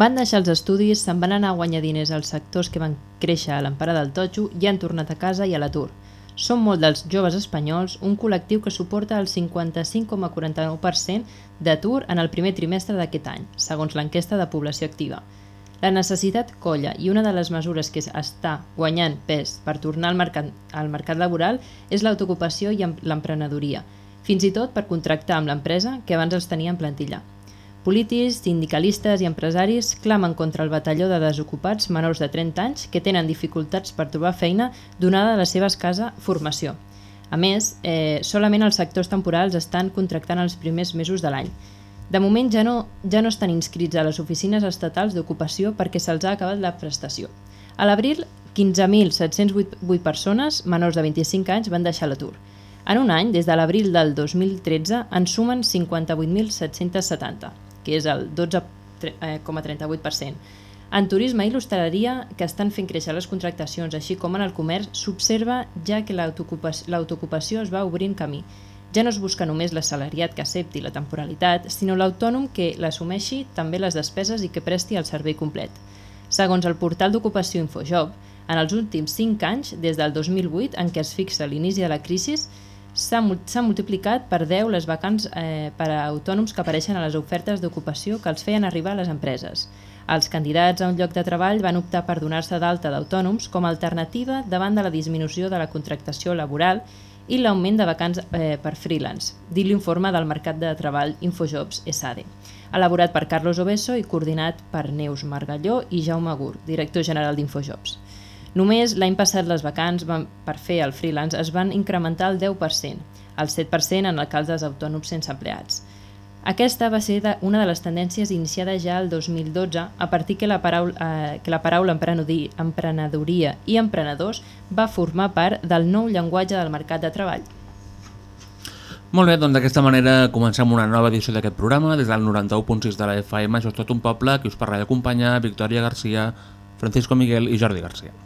Van deixar els estudis, se'n van anar a guanyar diners als sectors que van créixer a l'empara del totxo i han tornat a casa i a l'atur. Són molt dels joves espanyols, un col·lectiu que suporta el 55,49% d'atur en el primer trimestre d'aquest any, segons l'enquesta de població activa. La necessitat colla i una de les mesures que està guanyant pes per tornar al mercat, al mercat laboral és l'autoocupació i em- l'emprenedoria, fins i tot per contractar amb l'empresa que abans els tenia en plantilla. Polítics, sindicalistes i empresaris clamen contra el batalló de desocupats menors de 30 anys que tenen dificultats per trobar feina donada la seva escassa formació. A més, eh, solament els sectors temporals estan contractant els primers mesos de l'any. De moment ja no, ja no estan inscrits a les oficines estatals d'ocupació perquè se'ls ha acabat la prestació. A l'abril, 15.708 persones menors de 25 anys van deixar l'atur. En un any, des de l'abril del 2013, en sumen 58.770, que és el 12,38%. En turisme i l'hostaleria, que estan fent créixer les contractacions, així com en el comerç, s'observa ja que l'autoocupació es va obrint camí. Ja no es busca només l'assalariat que accepti la temporalitat, sinó l'autònom que l'assumeixi també les despeses i que presti el servei complet. Segons el portal d'ocupació Infojob, en els últims 5 anys, des del 2008, en què es fixa l'inici de la crisi, s'ha mul- s'ha multiplicat per 10 les vacants eh, per a autònoms que apareixen a les ofertes d'ocupació que els feien arribar a les empreses. Els candidats a un lloc de treball van optar per donar-se d'alta d'autònoms com a alternativa davant de la disminució de la contractació laboral i l'augment de vacants eh, per freelance, dit l'informe del Mercat de Treball Infojobs ESADE, elaborat per Carlos Obeso i coordinat per Neus Margalló i Jaume Agur, director general d'Infojobs. Només l'any passat les vacants van, per fer el freelance es van incrementar el 10%, el 7% en el cas dels autònoms sense empleats. Aquesta va ser una de les tendències iniciades ja el 2012 a partir que la paraula, eh, que la paraula emprenedoria i emprenedors va formar part del nou llenguatge del mercat de treball. Molt bé, doncs d'aquesta manera comencem una nova edició d'aquest programa des del 91.6 de la FM, això és tot un poble, que us parla i acompanya Victòria Garcia, Francisco Miguel i Jordi Garcia.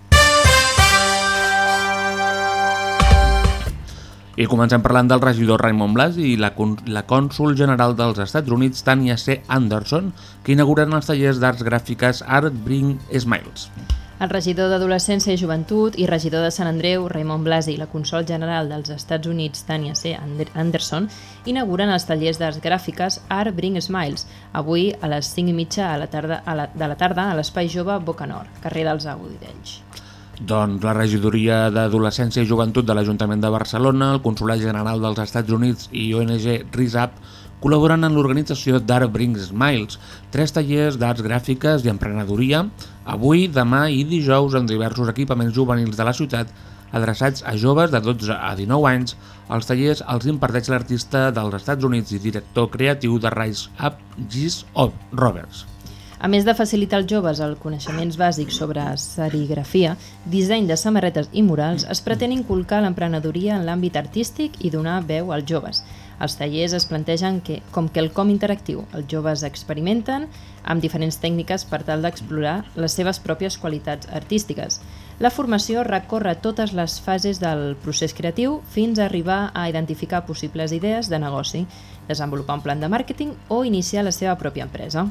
I comencem parlant del regidor Raymond Blas i la, la cònsul general dels Estats Units, Tania C. Anderson, que inauguren els tallers d'arts gràfiques Art Bring Smiles. El regidor d'Adolescència i Joventut i regidor de Sant Andreu, Raymond Blasi, i la consol general dels Estats Units, Tania C. Ander- Anderson, inauguren els tallers d'arts gràfiques Art Bring Smiles, avui a les 5 i mitja a la tarda, a la, de la tarda a l'Espai Jove Boca Nord, carrer dels Agudells. Doncs la regidoria d'Adolescència i Joventut de l'Ajuntament de Barcelona, el Consolat General dels Estats Units i ONG RISAP col·laboren en l'organització d'Art Brings Smiles, tres tallers d'arts gràfiques i emprenedoria, avui, demà i dijous en diversos equipaments juvenils de la ciutat adreçats a joves de 12 a 19 anys. Els tallers els imparteix l'artista dels Estats Units i director creatiu de Rise Up, Gis Roberts. A més de facilitar als joves els coneixements bàsics sobre serigrafia, disseny de samarretes i murals, es pretén inculcar l'emprenedoria en l'àmbit artístic i donar veu als joves. Els tallers es plantegen que, com quelcom interactiu. Els joves experimenten amb diferents tècniques per tal d'explorar les seves pròpies qualitats artístiques. La formació recorre totes les fases del procés creatiu fins a arribar a identificar possibles idees de negoci, desenvolupar un plan de màrqueting o iniciar la seva pròpia empresa.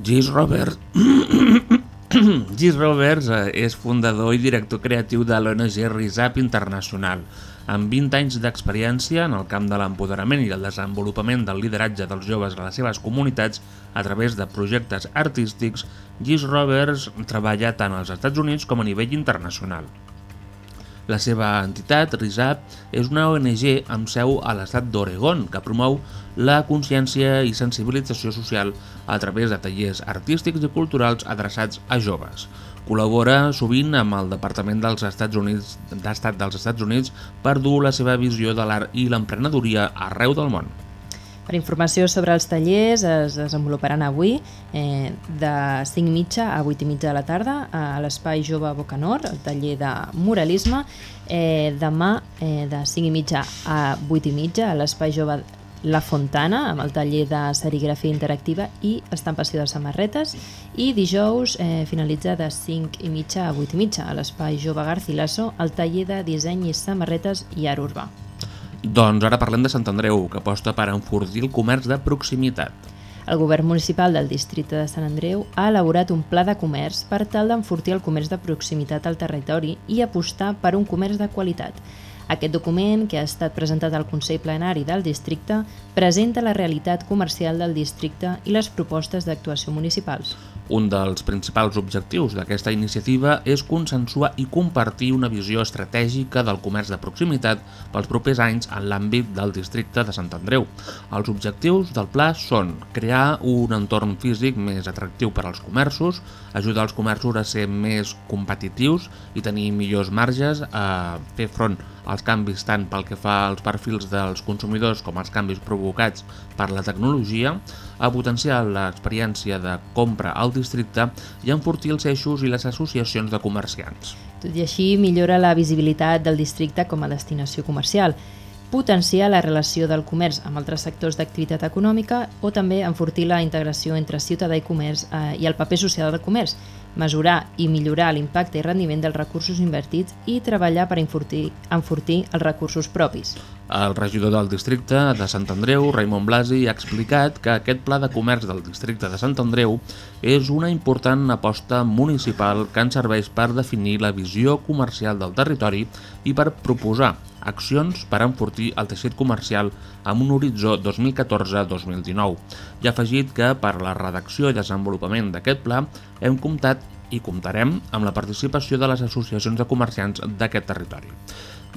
Gis Roberts, Gis Roberts eh, és fundador i director creatiu de l'ONG RISAP Internacional. Amb 20 anys d'experiència en el camp de l'empoderament i el desenvolupament del lideratge dels joves a les seves comunitats a través de projectes artístics, Gis Roberts treballa tant als Estats Units com a nivell internacional. La seva entitat, RISAP, és una ONG amb seu a l'estat d'Oregon que promou la consciència i sensibilització social a través de tallers artístics i culturals adreçats a joves. Col·labora sovint amb el Departament dels Estats Units d'Estat dels Estats Units per dur la seva visió de l'art i l'emprenedoria arreu del món. Per informació sobre els tallers es desenvoluparan avui eh, de 5 i mitja a 8 i mitja de la tarda a l'Espai Jove Bocanor, el taller de muralisme. Eh, demà eh, de 5 i mitja a 8 i mitja a l'Espai Jove La Fontana amb el taller de serigrafia interactiva i estampació de samarretes i dijous eh, finalitza de 5 i mitja a 8 i mitja a l'Espai Jove Garcilaso el taller de disseny i samarretes i art urbà. Doncs ara parlem de Sant Andreu, que aposta per enfortir el comerç de proximitat. El govern municipal del districte de Sant Andreu ha elaborat un pla de comerç per tal d'enfortir el comerç de proximitat al territori i apostar per un comerç de qualitat. Aquest document, que ha estat presentat al Consell Plenari del districte, presenta la realitat comercial del districte i les propostes d'actuació municipals. Un dels principals objectius d'aquesta iniciativa és consensuar i compartir una visió estratègica del comerç de proximitat pels propers anys en l'àmbit del districte de Sant Andreu. Els objectius del pla són crear un entorn físic més atractiu per als comerços, ajudar els comerços a ser més competitius i tenir millors marges, a fer front als canvis tant pel que fa als perfils dels consumidors com als canvis provocats per la tecnologia, a potenciar l'experiència de compra al districte i enfortir els eixos i les associacions de comerciants. Tot i així, millora la visibilitat del districte com a destinació comercial, potenciar la relació del comerç amb altres sectors d'activitat econòmica o també enfortir la integració entre ciutadà i comerç eh, i el paper social del comerç, mesurar i millorar l'impacte i rendiment dels recursos invertits i treballar per enfortir, enfortir els recursos propis. El regidor del districte de Sant Andreu, Raimon Blasi, ha explicat que aquest pla de comerç del districte de Sant Andreu és una important aposta municipal que ens serveix per definir la visió comercial del territori i per proposar accions per enfortir el teixit comercial amb un horitzó 2014-2019. I ha afegit que per la redacció i desenvolupament d'aquest pla hem comptat i comptarem amb la participació de les associacions de comerciants d'aquest territori.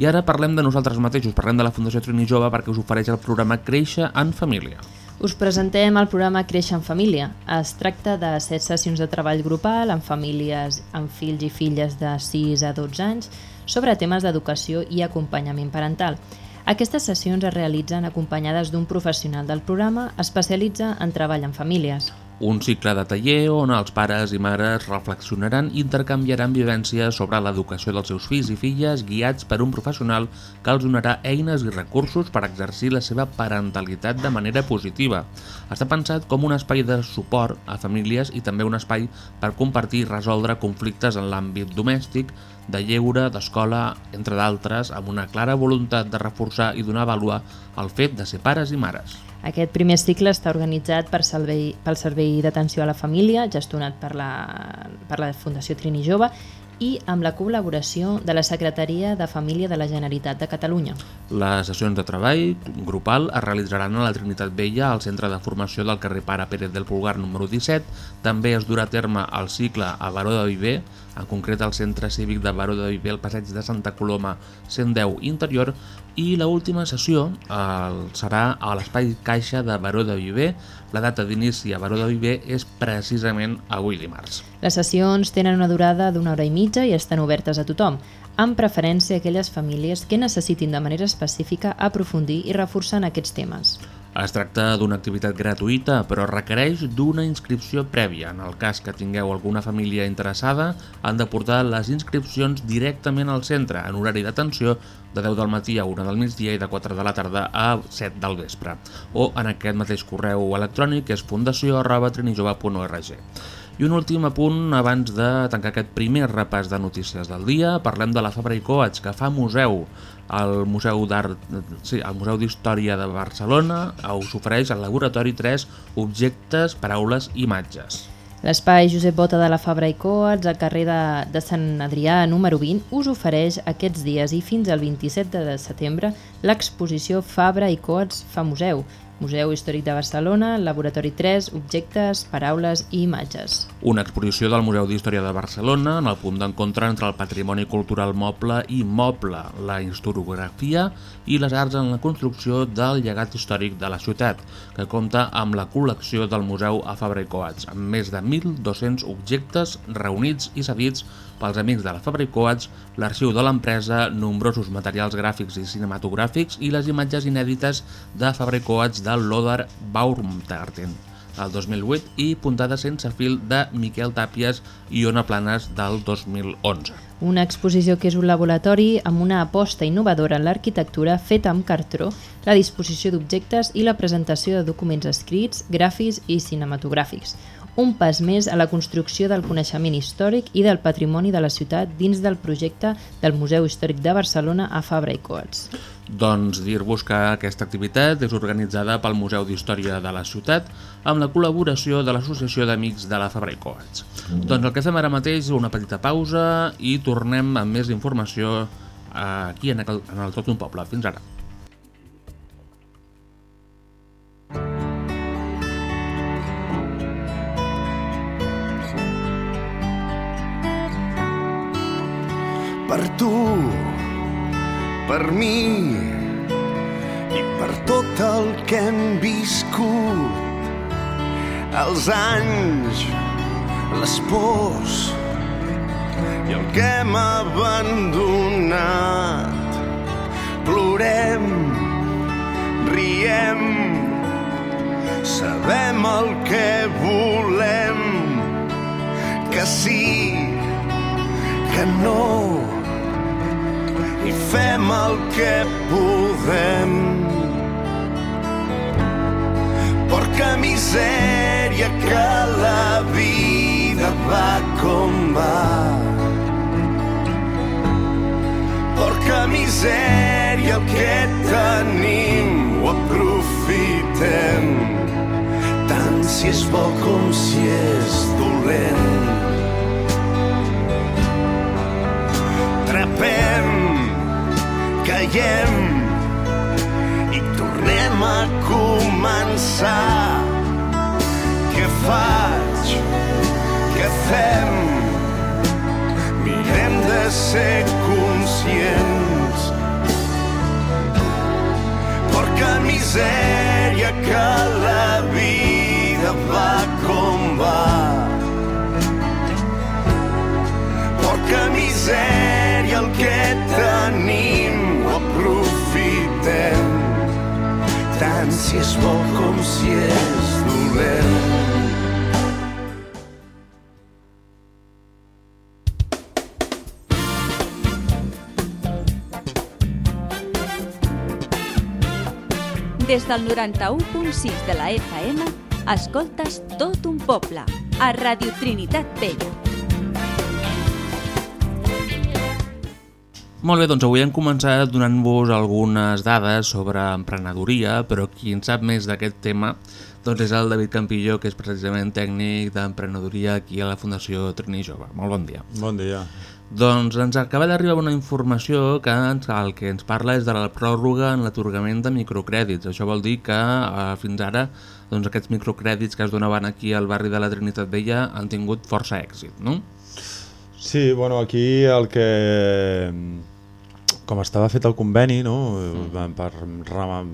I ara parlem de nosaltres mateixos, parlem de la Fundació Trini Jove perquè us ofereix el programa Créixer en Família. Us presentem el programa Créixer en Família. Es tracta de set sessions de treball grupal amb famílies amb fills i filles de 6 a 12 anys sobre temes d'educació i acompanyament parental. Aquestes sessions es realitzen acompanyades d'un professional del programa especialitza en treball en famílies. Un cicle de taller on els pares i mares reflexionaran i intercanviaran vivències sobre l'educació dels seus fills i filles guiats per un professional que els donarà eines i recursos per exercir la seva parentalitat de manera positiva. Està pensat com un espai de suport a famílies i també un espai per compartir i resoldre conflictes en l'àmbit domèstic, de lleure, d'escola, entre d'altres, amb una clara voluntat de reforçar i donar vàlua al fet de ser pares i mares. Aquest primer cicle està organitzat per servei, pel Servei d'Atenció a la Família, gestionat per la, per la Fundació Trini Jove, i amb la col·laboració de la Secretaria de Família de la Generalitat de Catalunya. Les sessions de treball grupal es realitzaran a la Trinitat Vella, al Centre de Formació del carrer Pare Pérez del Pulgar número 17. També es durà a terme el cicle a Baró de Viver, en concret al Centre Cívic de Baró de Viver, al passeig de Santa Coloma 110 Interior, i la última sessió el, serà a l'Espai Caixa de Baró de Viver. La data d'inici a Baró de Viver és precisament avui dimarts. Les sessions tenen una durada d'una hora i mitja i estan obertes a tothom, amb preferència a aquelles famílies que necessitin de manera específica aprofundir i reforçar en aquests temes. Es tracta d'una activitat gratuïta, però requereix d'una inscripció prèvia. En el cas que tingueu alguna família interessada, han de portar les inscripcions directament al centre, en horari d'atenció de 10 del matí a 1 del migdia i de 4 de la tarda a 7 del vespre, o en aquest mateix correu electrònic que és fundació arroba trinijove.org. I un últim apunt abans de tancar aquest primer repàs de notícies del dia, parlem de la Fabra i Coats, que fa museu. El Museu d'Art, sí, el Museu d'Història de Barcelona us ofereix al Laboratori 3 objectes, paraules i imatges. L'espai Josep Bota de la Fabra i Coats, al carrer de, de Sant Adrià, número 20, us ofereix aquests dies i fins al 27 de setembre l'exposició Fabra i Coats fa museu, Museu Històric de Barcelona, Laboratori 3, Objectes, Paraules i Imatges. Una exposició del Museu d'Història de Barcelona en el punt d'encontre entre el patrimoni cultural moble i moble, la historiografia i les arts en la construcció del llegat històric de la ciutat, que compta amb la col·lecció del Museu a Fabra i Coats, amb més de 1.200 objectes reunits i cedits pels amics de la Fabra i Coats, l'arxiu de l'empresa, nombrosos materials gràfics i cinematogràfics i les imatges inèdites de Fabra i Coats de Lothar Baumgarten el 2008 i Puntada sense fil de Miquel Tàpies i Ona Planes del 2011. Una exposició que és un laboratori amb una aposta innovadora en l'arquitectura feta amb cartró, la disposició d'objectes i la presentació de documents escrits, gràfics i cinematogràfics un pas més a la construcció del coneixement històric i del patrimoni de la ciutat dins del projecte del Museu Històric de Barcelona a Fabra i Coats. Doncs dir-vos que aquesta activitat és organitzada pel Museu d'Història de la ciutat amb la col·laboració de l'Associació d'Amics de la Fabra i Coats. Doncs el que fem ara mateix és una petita pausa i tornem amb més informació aquí en el, en el Tot un Poble. Fins ara. per tu, per mi i per tot el que hem viscut. Els anys, les pors i el que hem abandonat. Plorem, riem, sabem el que volem, que sí, que no, i fem el que podem. Porca misèria que la vida va com va. Porca misèria el que tenim ho aprofitem tant si és bo com si és dolent. Trapem caiem i tornem a començar. Què faig? Què fem? Mirem de ser conscients. Porca misèria que la vida va com va. Porca misèria el que tenim tant si és bo com si és dolent. Des del 91.6 de la FM, escoltes tot un poble, a Radio Trinitat Vella. Molt bé, doncs avui hem començat donant-vos algunes dades sobre emprenedoria, però qui en sap més d'aquest tema doncs és el David Campillo, que és precisament tècnic d'emprenedoria aquí a la Fundació Trini Jove. Molt bon dia. Bon dia. Doncs ens acaba d'arribar una informació que ens, el que ens parla és de la pròrroga en l'atorgament de microcrèdits. Això vol dir que eh, fins ara doncs, aquests microcrèdits que es donaven aquí al barri de la Trinitat Vella han tingut força èxit, no? Sí, bueno, aquí el que com estava fet el conveni, no? Mm. per,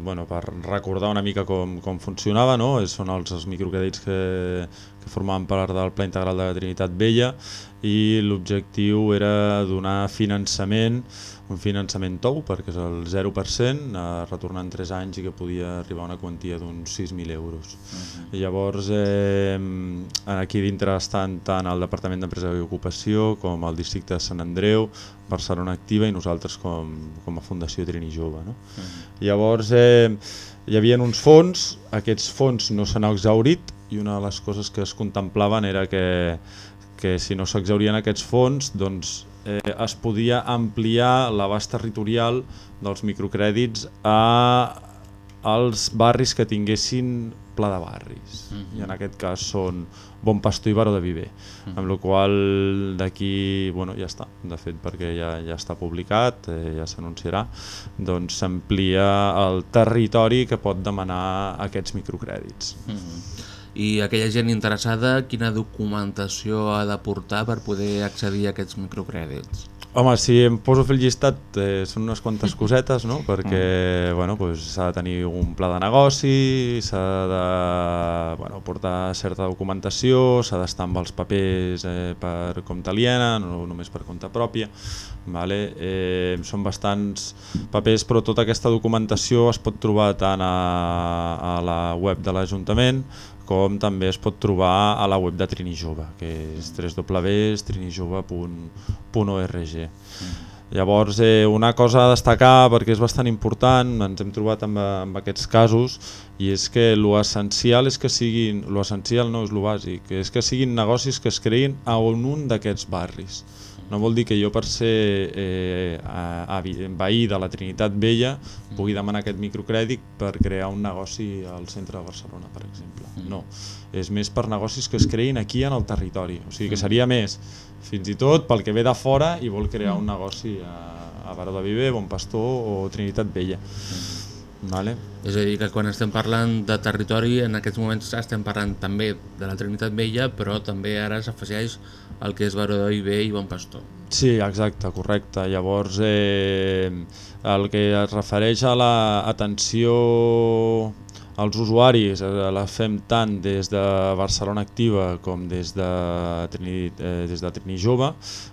bueno, per recordar una mica com, com funcionava, no? són els, els microcrèdits que, que formaven part del Pla Integral de la Trinitat Vella i l'objectiu era donar finançament, un finançament tou, perquè és el 0%, a retornar en 3 anys i que podia arribar a una quantia d'uns 6.000 euros. Uh -huh. Llavors, eh, aquí dintre estan tant el Departament d'Empresa i Ocupació com el districte de Sant Andreu, Barcelona Activa i nosaltres com, com a Fundació Trini Jove. No? Uh -huh. Llavors, eh, hi havia uns fons, aquests fons no s'han exaurit i una de les coses que es contemplaven era que que si no s'exaurien aquests fons doncs, eh, es podia ampliar l'abast territorial dels microcrèdits a als barris que tinguessin pla de barris, uh -huh. i en aquest cas són Bon Pastor i Baró de Viver, uh -huh. amb la qual d'aquí, bueno, ja està, de fet perquè ja, ja està publicat, eh, ja s'anunciarà, doncs s'amplia el territori que pot demanar aquests microcrèdits. Uh -huh. I aquella gent interessada, quina documentació ha de portar per poder accedir a aquests microcrèdits? Home, si em poso a fer el llistat eh, són unes quantes cosetes, no? perquè bueno, pues, s'ha de tenir un pla de negoci, s'ha de bueno, portar certa documentació, s'ha d'estar amb els papers eh, per compte aliena, no només per compte pròpia. Vale? Eh, són bastants papers, però tota aquesta documentació es pot trobar tant a, a la web de l'Ajuntament com també es pot trobar a la web de Trini Jove, que és www.trinijove.org. Mm. Llavors, eh, una cosa a destacar, perquè és bastant important, ens hem trobat amb, amb aquests casos, i és que l'essencial és que siguin, l'essencial no és lo bàsic, és que siguin negocis que es creïn a un d'aquests barris. No vol dir que jo per ser eh, a, a, veí de la Trinitat Vella pugui demanar aquest microcrèdit per crear un negoci al centre de Barcelona, per exemple. Mm. No, és més per negocis que es creïn aquí en el territori. O sigui que mm. seria més, fins i tot pel que ve de fora i vol crear un negoci a, a Baró de Viver, Bon Pastor o Trinitat Vella. Vale. És a dir, que quan estem parlant de territori, en aquests moments estem parlant també de la Trinitat Vella, però també ara s'afegeix el que és Baró de Viver i Bon Pastor. Sí, exacte, correcte. Llavors, eh, el que es refereix a l'atenció als usuaris eh, la fem tant des de Barcelona Activa com des de Trini, eh, des de Trini Jove.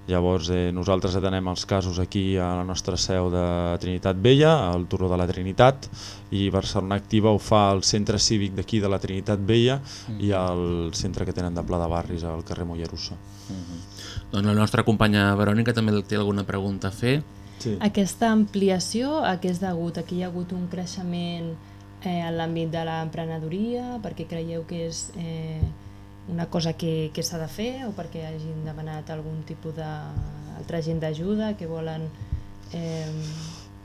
Llavors eh, nosaltres atenem els casos aquí a la nostra seu de Trinitat Vella, al Turó de la Trinitat, i Barcelona Activa ho fa al centre cívic d'aquí de la Trinitat Vella mm. i al centre que tenen de Pla de Barris, al carrer Mollerussa. Mm -hmm. Doncs la nostra companya Verònica també té alguna pregunta a fer. Sí. Aquesta ampliació a què és degut? Aquí hi ha hagut un creixement eh, en l'àmbit de l'emprenedoria, perquè creieu que és eh, una cosa que, que s'ha de fer o perquè hagin demanat algun tipus d'altra gent d'ajuda que volen... Eh...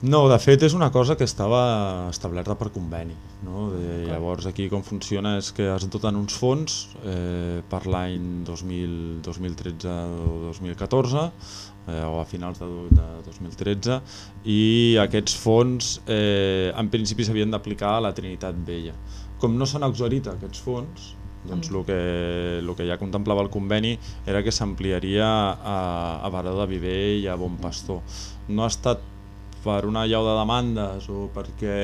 No, de fet és una cosa que estava establerta per conveni. No? De, llavors aquí com funciona és que es doten uns fons eh, per l'any 2013 o 2014 eh, o a finals de, de 2013 i aquests fons eh, en principi s'havien d'aplicar a la Trinitat Vella. Com no s'han exhaurit aquests fons, doncs el que, el que ja contemplava el conveni era que s'ampliaria a, a Baró de Viver i a Bon Pastor. No ha estat per una llau de demandes o perquè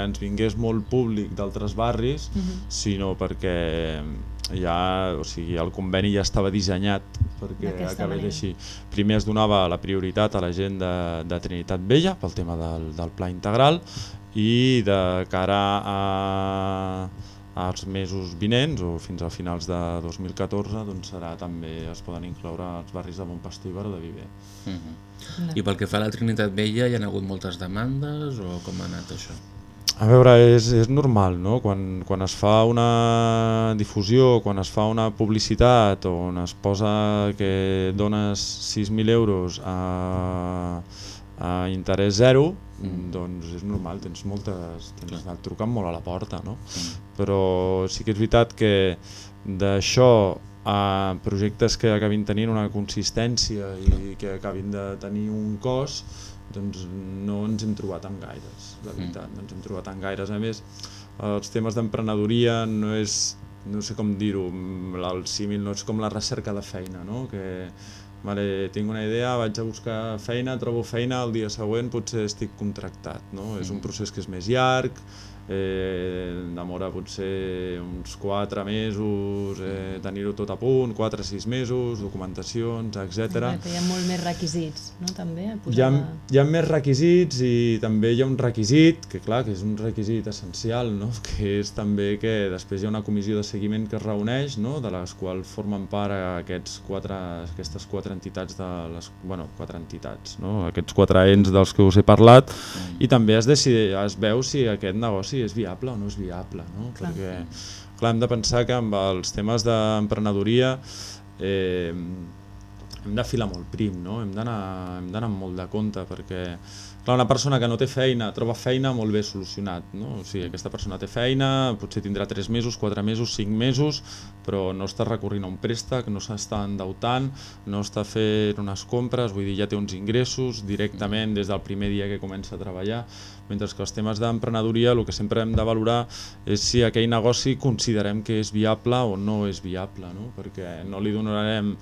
ens vingués molt públic d'altres barris, uh -huh. sinó perquè ja, o sigui, el conveni ja estava dissenyat perquè acabés així. Primer es donava la prioritat a la gent de, de Trinitat Vella pel tema del, del pla integral i de cara a als mesos vinents o fins a finals de 2014 doncs serà també es poden incloure els barris de i Baró de Viver. Uh mhm. -huh. I pel que fa a la Trinitat Vella hi ha hagut moltes demandes o com ha anat això? A veure, és, és normal, no? Quan, quan es fa una difusió, quan es fa una publicitat on es posa que dones 6.000 euros a, a interès zero, mm. doncs és normal, tens moltes, tens anat trucant molt a la porta, no? Mm. Però sí que és veritat que d'això a projectes que acabin tenint una consistència i que acabin de tenir un cos, doncs no ens hem trobat amb gaires, de mm. veritat, mm. no ens hem trobat amb gaires. A més, els temes d'emprenedoria no és, no sé com dir-ho, el símil no és com la recerca de feina, no? que Vale, tinc una idea, vaig a buscar feina, trobo feina, el dia següent potser estic contractat. No? Mm. És un procés que és més llarg, eh, demora potser uns 4 mesos, eh, tenir-ho tot a punt, 4-6 mesos, documentacions, etc. Hi ha molt més requisits, no? També, hi, ha, hi ha més requisits i també hi ha un requisit, que clar, que és un requisit essencial, no? que és també que després hi ha una comissió de seguiment que es reuneix, no? de les quals formen part aquests quatre, aquestes quatre entitats, de les, bueno, quatre entitats, no? aquests quatre ens dels que us he parlat, mm. i també es, decide, es veu si aquest negoci si és viable o no és viable, no? Clar. perquè clar, hem de pensar que amb els temes d'emprenedoria eh, hem de filar molt prim, no? hem d'anar amb molt de compte perquè clar, una persona que no té feina troba feina molt bé solucionat. No? O sigui, aquesta persona té feina, potser tindrà 3 mesos, 4 mesos, 5 mesos, però no està recorrint a un préstec, no s'està endeutant, no està fent unes compres, vull dir, ja té uns ingressos directament des del primer dia que comença a treballar, mentre que els temes d'emprenedoria el que sempre hem de valorar és si aquell negoci considerem que és viable o no és viable, no? perquè no li donarem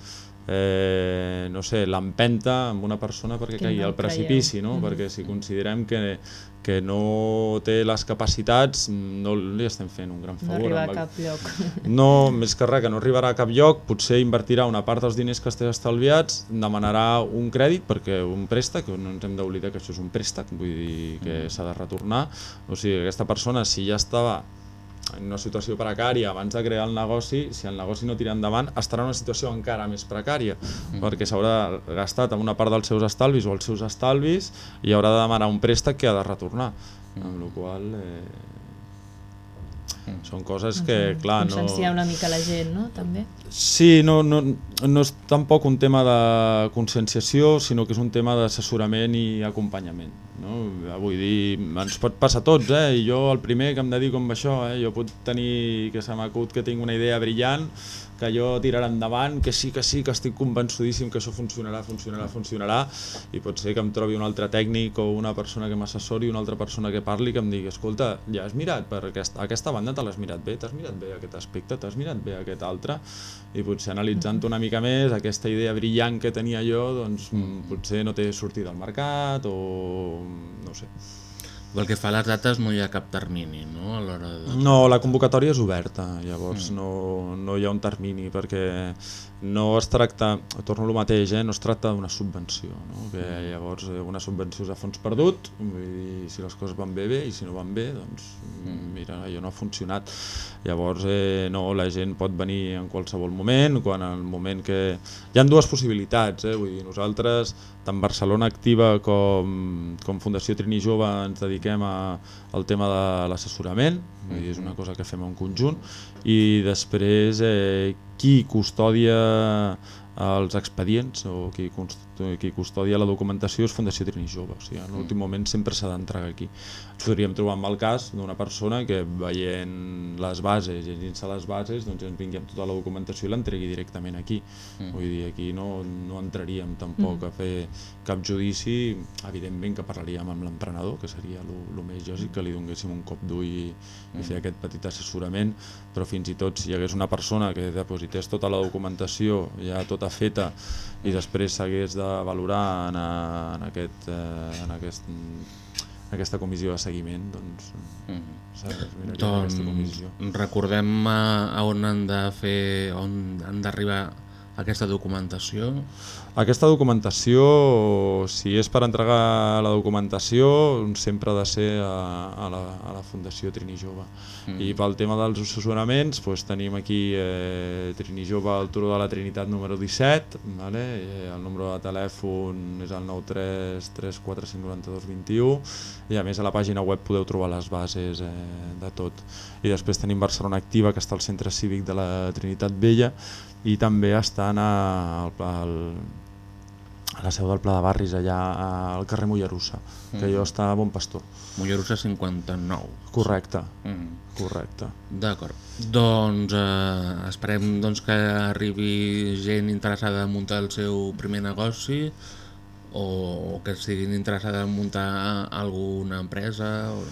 eh, no sé, l'empenta amb una persona perquè Que caigui no al precipici, no? creieu. perquè si considerem que, que no té les capacitats no li estem fent un gran No favor. arribar a amb el- cap lloc. no, més que res, que no arribarà a cap lloc, potser invertirà una part dels diners que té estalviats, demanarà un crèdit, perquè un préstec, no ens hem d'oblidar que això és un préstec, vull dir que s'ha de retornar, o sigui, aquesta persona si ja estava en una situació precària abans de crear el negoci, si el negoci no tira endavant, estarà en una situació encara més precària, perquè s'haurà gastat amb una part dels seus estalvis o els seus estalvis i haurà de demanar un préstec que ha de retornar, amb la qual eh, són coses que, clar, no... Conscienciar una mica la gent, no? També. Sí, no, no, no és tampoc un tema de conscienciació, sinó que és un tema d'assessorament i acompanyament. No? Vull dir, ens pot passar a tots, eh? I jo el primer que em dedico amb això, eh? jo puc tenir, que se m'acut que tinc una idea brillant, que jo tiraré endavant, que sí, que sí, que estic convençudíssim que això funcionarà, funcionarà, funcionarà, i pot ser que em trobi un altre tècnic o una persona que m'assessori, una altra persona que parli, que em digui, escolta, ja has mirat per aquesta, aquesta banda, te l'has mirat bé, t'has mirat bé aquest aspecte, t'has mirat bé aquest altre, i potser analitzant una mica més, aquesta idea brillant que tenia jo, doncs mm. potser no té sortida al mercat o no sé. Pel que fa a les dates no hi ha cap termini, no? A de... No, la convocatòria és oberta, llavors mm. no, no hi ha un termini perquè no es tracta, torno al mateix, eh, no es tracta d'una subvenció, no? que llavors eh, una subvenció és a fons perdut, vull dir, si les coses van bé, bé, i si no van bé, doncs mira, allò no ha funcionat. Llavors eh, no, la gent pot venir en qualsevol moment, quan en el moment que... Hi ha dues possibilitats, eh? vull dir, nosaltres, tant Barcelona Activa com, com Fundació Trini Jove ens dediquem a, al tema de l'assessorament, és una cosa que fem en conjunt, i després eh, qui custodia els expedients o qui, qui custodia la documentació és Fundació Trini Jove, o sigui, en l'últim moment sempre s'ha d'entregar aquí. Ens podríem trobar amb el cas d'una persona que veient les bases, llegint-se les bases, doncs ens vingui amb tota la documentació i l'entregui directament aquí. Mm. Vull dir, aquí no, no entraríem tampoc mm. a fer cap judici, evidentment que parlaríem amb l'emprenedor, que seria el més lògic que li donéssim un cop d'ull i, i fer aquest petit assessorament, però fins i tot si hi hagués una persona que deposités tota la documentació ja tota feta i després s'hagués de valorar en, a- en, aquest, eh, en, aquest, aquesta comissió de seguiment, doncs de mirar aquesta comissió. Doncs recordem a, a on han de fer, on han d'arribar aquesta documentació. Aquesta documentació, si és per entregar la documentació, sempre ha de ser a, a, la, a la Fundació Trini Jove. Mm. I pel tema dels assessoraments, doncs tenim aquí eh, Trini Jove al Turó de la Trinitat número 17, vale? Eh, el número de telèfon és el 933459221 i a més a la pàgina web podeu trobar les bases eh, de tot. I després tenim Barcelona Activa, que està al centre cívic de la Trinitat Vella, i també estan al, al, la seu del Pla de Barris, allà al carrer Mollerussa, que Mm. allò està a Bon Pastor. Mollerussa 59. Correcte, Mm. correcte. D'acord. Doncs eh, esperem doncs, que arribi gent interessada en muntar el seu primer negoci o que siguin interessada en muntar alguna empresa. O...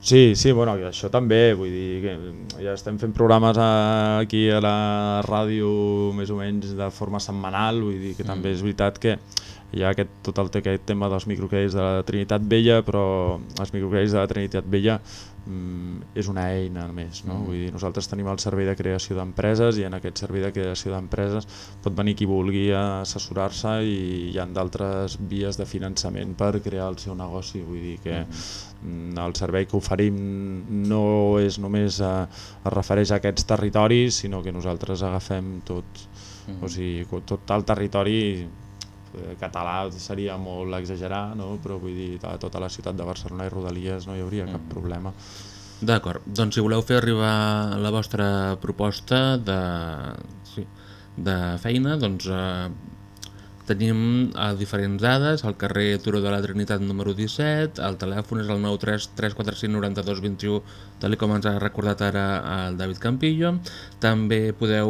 Sí, sí, bueno, això també, vull dir que ja estem fent programes a, aquí a la ràdio més o menys de forma setmanal, vull dir que mm. també és veritat que hi ha aquest, tot el, aquest tema dels microcrèdits de la Trinitat Vella, però els microcrèdits de la Trinitat Vella mm, és una eina més, no? Mm. Vull dir, nosaltres tenim el servei de creació d'empreses i en aquest servei de creació d'empreses pot venir qui vulgui a assessorar-se i hi ha d'altres vies de finançament per crear el seu negoci, vull dir que mm, el servei que oferim no és només a, es refereix a aquests territoris, sinó que nosaltres agafem tot, Mhm. o sigui, tot el territori català seria molt exagerar, no? però vull dir, a tota la ciutat de Barcelona i Rodalies no hi hauria cap problema. D'acord, doncs si voleu fer arribar la vostra proposta de, sí, de feina, doncs eh, Tenim eh, diferents dades, al carrer Turó de la Trinitat número 17, el telèfon és el 933459221, tal com ens ha recordat ara el David Campillo. També podeu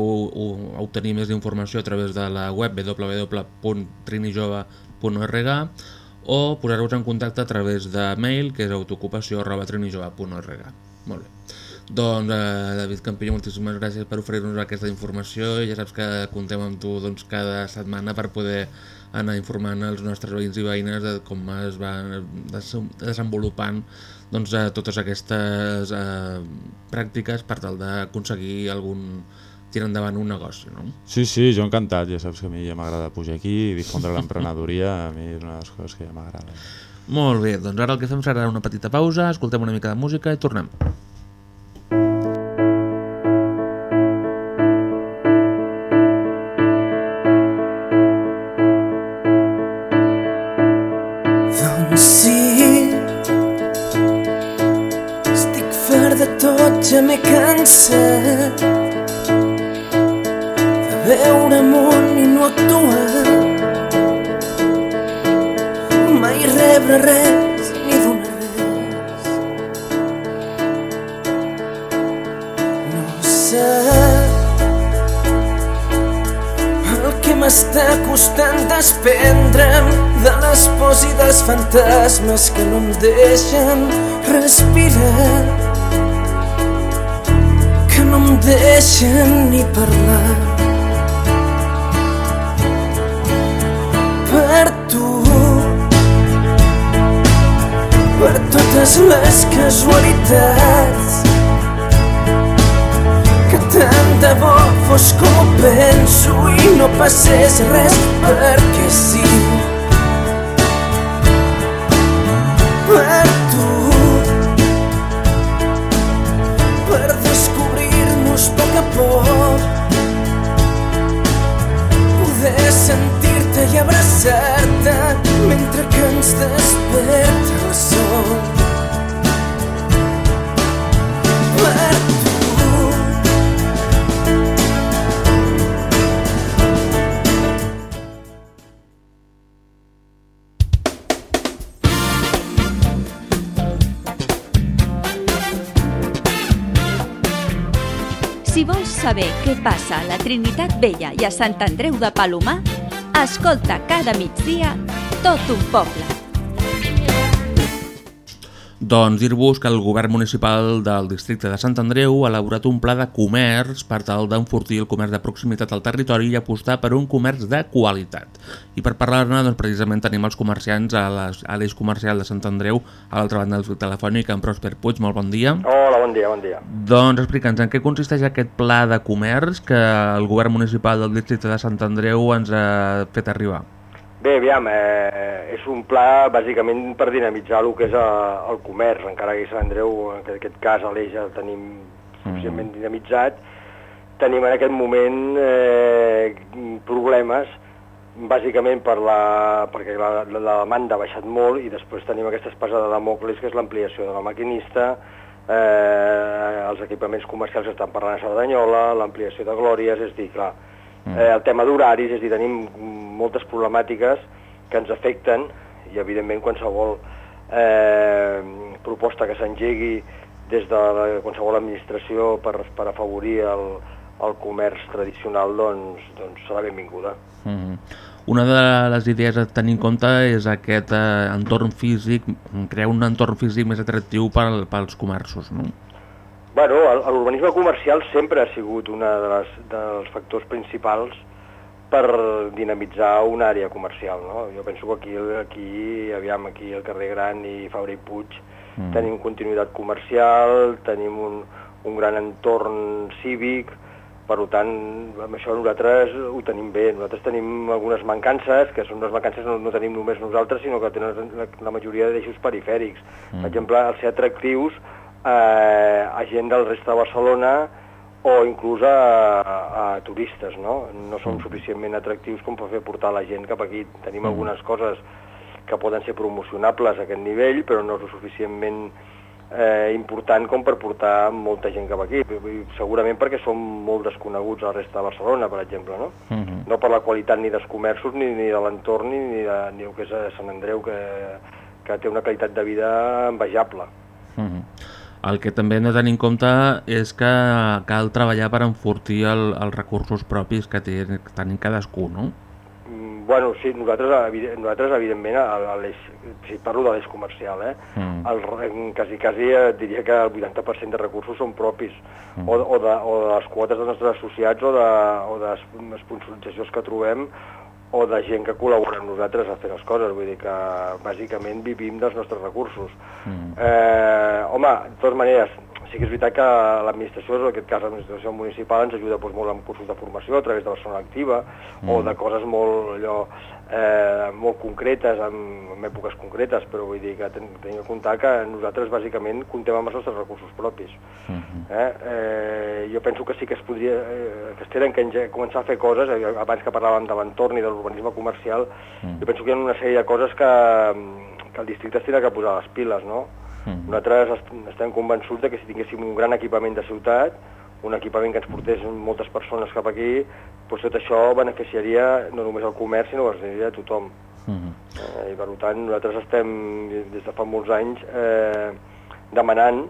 obtenir més informació a través de la web www.trinijove.org o posar-vos en contacte a través de mail que és autoocupació.trinijove.org. Molt bé. Doncs, eh, David Campillo, moltíssimes gràcies per oferir-nos aquesta informació i ja saps que contem amb tu doncs, cada setmana per poder anar informant els nostres veïns i veïnes de com es van des- desenvolupant doncs, eh, totes aquestes eh, pràctiques per tal d'aconseguir algun tirar endavant un negoci. No? Sí, sí, jo encantat, ja saps que a mi ja m'agrada pujar aquí i difondre l'emprenedoria, a mi és una de les coses que ja m'agrada. Molt bé, doncs ara el que fem serà una petita pausa, escoltem una mica de música i tornem. M'he cansat de veure món i no actuar. Mai rebre res ni donar res. No sap el que m'està costant desprendre'm de les pors i dels fantasmes que no em deixen respirar em deixen ni parlar. Per tu per totes les casualitats que tant de bo fos com penso i no passés res perquè sí mentre que ens desperta el sol per Si vols saber què passa a la Trinitat Vella i a Sant Andreu de Palomar, escolta cada migdia tot un poble. Doncs dir-vos que el govern municipal del districte de Sant Andreu ha elaborat un pla de comerç per tal d'enfortir el comerç de proximitat al territori i apostar per un comerç de qualitat. I per parlar-ne, doncs, precisament tenim els comerciants a l'eix comercial de Sant Andreu, a l'altra banda del telefònic, en Prosper Puig, molt bon dia. Hola, bon dia, bon dia. Doncs explica'ns en què consisteix aquest pla de comerç que el govern municipal del districte de Sant Andreu ens ha fet arribar. Bé, aviam, eh, és un pla bàsicament per dinamitzar el que és eh, el comerç, encara que Sant Andreu, en aquest cas a l'Eix el tenim suficientment dinamitzat, tenim en aquest moment eh, problemes bàsicament per la, perquè la, la, la demanda ha baixat molt i després tenim aquesta espasa de Damocles que és l'ampliació de la maquinista, eh, els equipaments comercials estan parlant a Cerdanyola, l'ampliació de Glòries, és dir, clar, eh, el tema d'horaris, és a dir, tenim moltes problemàtiques que ens afecten i evidentment qualsevol eh, proposta que s'engegui des de la, qualsevol administració per, per afavorir el, el comerç tradicional doncs, doncs serà benvinguda. Mhm. Una de les idees a tenir en compte és aquest eh, entorn físic, crear un entorn físic més atractiu pel, pels comerços, no? Bueno, l'urbanisme comercial sempre ha sigut un dels factors principals per dinamitzar una àrea comercial, no? Jo penso que aquí, aquí aviam, aquí al carrer Gran i Fabra i Puig Mm. tenim continuïtat comercial, tenim un, un gran entorn cívic, per tant, amb això nosaltres ho tenim bé. Nosaltres tenim algunes mancances, que són unes mancances no, no tenim només nosaltres, sinó que tenen la, la majoria d'eixos perifèrics. Mm. Per exemple, el ser atractius eh, a gent del reste de Barcelona o inclús a, a turistes, no? No són suficientment atractius com per fer portar la gent cap aquí. Tenim algunes coses que poden ser promocionables a aquest nivell, però no és suficientment eh, important com per portar molta gent cap aquí. Segurament perquè som molt desconeguts a la resta de Barcelona, per exemple, no? Uh -huh. No per la qualitat ni dels comerços, ni, ni de l'entorn, ni, ni, de, ni el que és a Sant Andreu, que, que té una qualitat de vida envejable. Uh -huh. El que també hem de tenir en compte és que cal treballar per enfortir el, els recursos propis que, té, tenim cadascú, no? Mm, Bueno, sí, nosaltres, evide- nosaltres evidentment, a, si parlo de l'eix comercial, eh? Mm. el, quasi, quasi eh, diria que el 80% de recursos són propis, Mm. o, o, de, o de les quotes dels nostres associats o de, o de les sponsoritzacions que trobem o de gent que col·labora amb nosaltres a fer les coses, vull dir que bàsicament vivim dels nostres recursos. Mm. Eh, home, de totes maneres, sí que és veritat que l'administració, en aquest cas l'administració municipal, ens ajuda doncs, molt amb cursos de formació a través de Barcelona Activa Mm. o de coses molt, allò, eh, molt concretes, en, en èpoques concretes, però vull dir que ten, tenim que comptar que nosaltres bàsicament comptem amb els nostres recursos propis. Uh -huh. Eh? Eh, jo penso que sí que es podria, eh, que es tenen que començar a fer coses, eh, abans que parlàvem de l'entorn i de l'urbanisme comercial, Mm. jo penso que hi ha una sèrie de coses que, que el districte es tindrà que posar les piles, no? Mm. Nosaltres est- estem convençuts de que si tinguéssim un gran equipament de ciutat, un equipament que ens portés moltes persones cap aquí, doncs tot això beneficiaria no només el comerç, sinó beneficiaria a tothom. Uh -huh. Eh, I per tant, nosaltres estem des de fa molts anys eh, demanant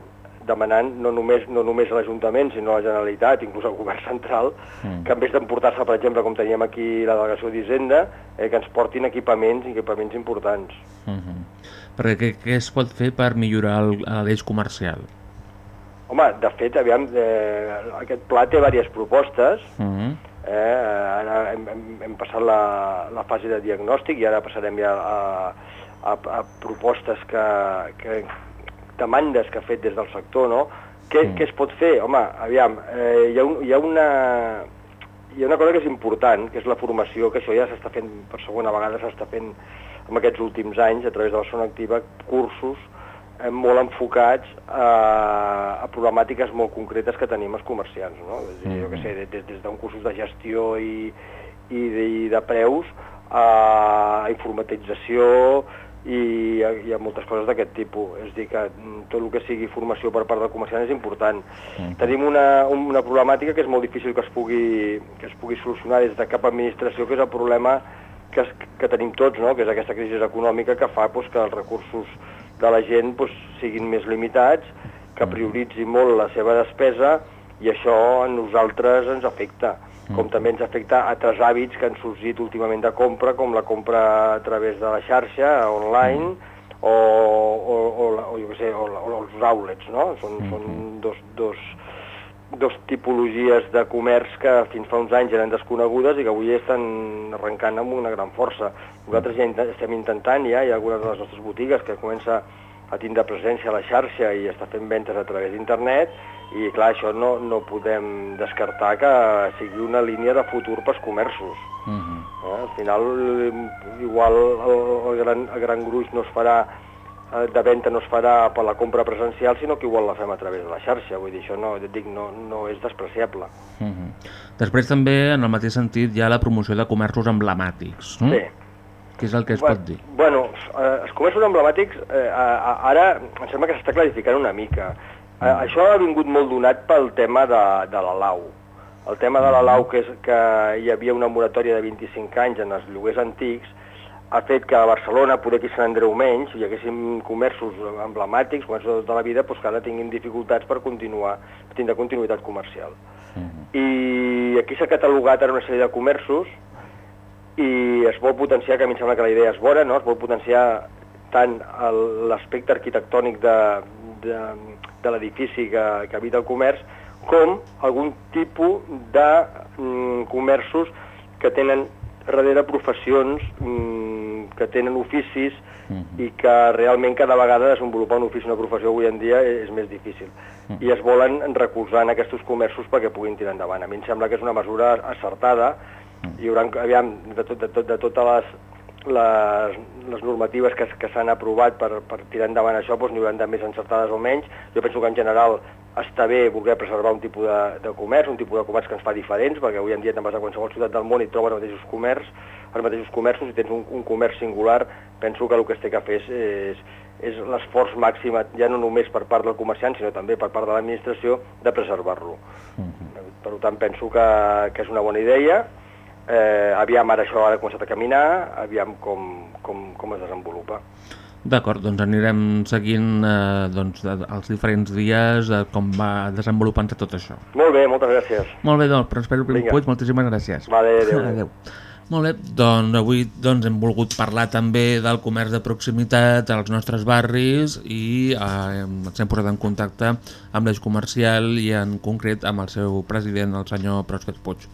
demanant no només, no només a l'Ajuntament, sinó a la Generalitat, inclús al Govern Central, Mm. que en vez d'emportar-se, per exemple, com teníem aquí la delegació d'Hisenda, eh, que ens portin equipaments, equipaments importants. Uh -huh. Perquè què, què es pot fer per millorar l'eix comercial? Home, de fet, aviam, eh, aquest pla té diverses propostes, Uh -huh. eh, ara hem, hem, hem passat la, la fase de diagnòstic i ara passarem ja a, a, a propostes que, que, demandes que ha fet des del sector, no? Què, Mm. què es pot fer? Home, aviam, eh, hi, ha un, hi, ha una, hi ha una cosa que és important, que és la formació, que això ja s'està fent per segona vegada, s'està fent en aquests últims anys, a través de la zona activa, cursos eh, molt enfocats a, a problemàtiques molt concretes que tenim els comerciants, no? És a dir, jo què sé, des, des d'un cursos de gestió i, i, de, i de preus a informatització i hi ha, hi ha moltes coses d'aquest tipus. És dir, que mm, tot el que sigui formació per part del comerciant és important. Tenim una, una problemàtica que és molt difícil que es pugui, que es pugui solucionar des de cap administració, que és el problema que, que tenim tots, no? que és aquesta crisi econòmica que fa doncs, que els recursos de la gent doncs, siguin més limitats, que prioritzi molt la seva despesa i això a nosaltres ens afecta com també ens afecta altres hàbits que han sorgit últimament de compra, com la compra a través de la xarxa, online, o, o, o, la- o, jo què sé, o, o els outlets, no? Són, són dos, dos, dos tipologies de comerç que fins fa uns anys eren desconegudes i que avui estan arrencant amb una gran força. Nosaltres ja estem intentant, ja, hi ha algunes de les nostres botigues que comença a tindre presència a la xarxa i està fent ventes a través d'internet i clar, això no, no podem descartar que sigui una línia de futur pels comerços. Uh -huh. Eh? Al final, igual el, el, gran, el gran gruix no es farà de venda no es farà per la compra presencial, sinó que igual la fem a través de la xarxa. Vull dir, això no, dic, no, no és despreciable. Uh -huh. Després també, en el mateix sentit, hi ha la promoció de comerços emblemàtics. No? Sí. Què és el que es Bueno, pot dir? Bueno, eh, els comerços emblemàtics eh, ara em sembla que s'està clarificant una mica. Eh, això ha vingut molt donat pel tema de, de la lau. El tema de la lau, que, és, que hi havia una moratòria de 25 anys en els lloguers antics, ha fet que a Barcelona, poder que Sant Andreu menys, hi haguessin comerços emblemàtics, comerços de la vida, doncs que ara tinguin dificultats per continuar, per tindre continuïtat comercial. I aquí s'ha catalogat ara una sèrie de comerços i es vol potenciar, que a mi em sembla que la idea és bona, no? es vol potenciar tant l'aspecte arquitectònic de, de, de l'edifici que, que habita el comerç, com algun tipus de mm, comerços que tenen darrere professions, mm, que tenen oficis i que realment cada vegada desenvolupar un ofici, una professió avui en dia és més difícil. I es volen recolzar en aquests comerços perquè puguin tirar endavant. A mi em sembla que és una mesura acertada, hi haurà, aviam, de, tot, de, tot, de totes les, les, les normatives que, que s'han aprovat per, per tirar endavant això, doncs n'hi hauran de més encertades o menys. Jo penso que en general està bé voler preservar un tipus de, de comerç, un tipus de comerç que ens fa diferents, perquè avui en dia te'n vas a qualsevol ciutat del món i trobes els mateixos comerç, els mateixos comerços i tens un, un comerç singular, penso que el que es té que fer és, és, és l'esforç màxim, ja no només per part del comerciant, sinó també per part de l'administració, de preservar-lo. Per tant, penso que, que és una bona idea, eh, aviam ara això ha començat a caminar, aviam com, com, com es desenvolupa. D'acord, doncs anirem seguint eh, doncs, els diferents dies eh, com va desenvolupant-se tot això. Molt bé, moltes gràcies. Molt bé, doncs, Prosper Vinga. Puig, moltíssimes gràcies. Vale, adéu. adéu. Molt bé, doncs avui doncs, hem volgut parlar també del comerç de proximitat als nostres barris i eh, ens hem posat en contacte amb l'eix comercial i en concret amb el seu president, el senyor Prosper Puig.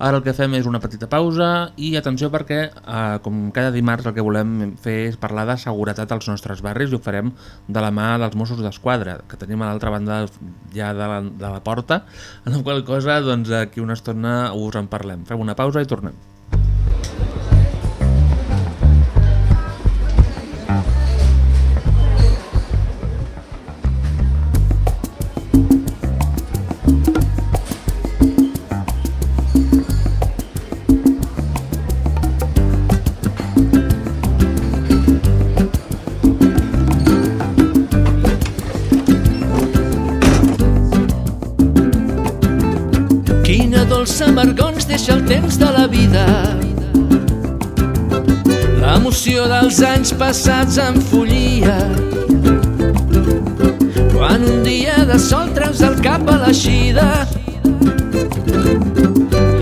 Ara el que fem és una petita pausa i atenció perquè, eh, com cada dimarts, el que volem fer és parlar de seguretat als nostres barris i ho farem de la mà dels Mossos d'Esquadra, que tenim a l'altra banda ja de la, de la porta, en la qual cosa doncs, aquí una estona us en parlem. Fem una pausa i tornem. Temps de la vida. L'emoció dels anys passats en follia. Quan un dia de sol treus el cap a l'eixida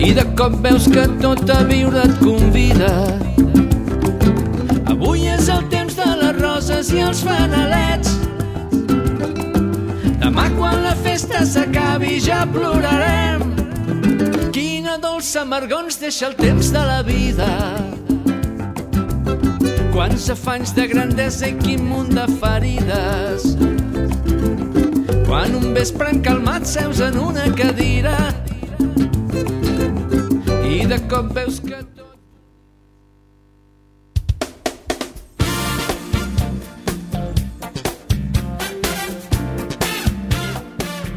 i de cop veus que tot a viure et convida. Avui és el temps de les roses i els fanalets. Demà quan la festa s'acabi ja plorarem. Quina dolça amargor ens deixa el temps de la vida. Quants afanys de grandesa i quin munt de ferides. Quan un vespre encalmat seus en una cadira i de cop veus que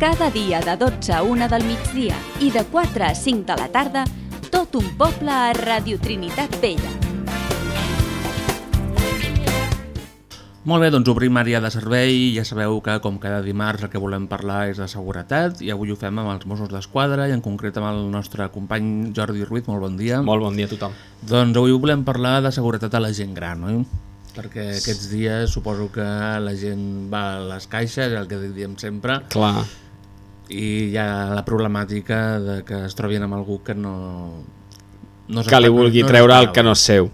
Cada dia de 12 a 1 del migdia i de 4 a 5 de la tarda, tot un poble a Radio Trinitat Vella. Molt bé, doncs obrim àrea de servei, ja sabeu que com cada dimarts el que volem parlar és de seguretat i avui ho fem amb els Mossos d'Esquadra i en concret amb el nostre company Jordi Ruiz, molt bon dia. Molt bon dia a tothom. Doncs avui volem parlar de seguretat a la gent gran, oi? Perquè aquests dies suposo que la gent va a les caixes, el que diem sempre, Clar. I hi ha la problemàtica de que es trobin amb algú que no... no que li vulgui no treure el que no és seu.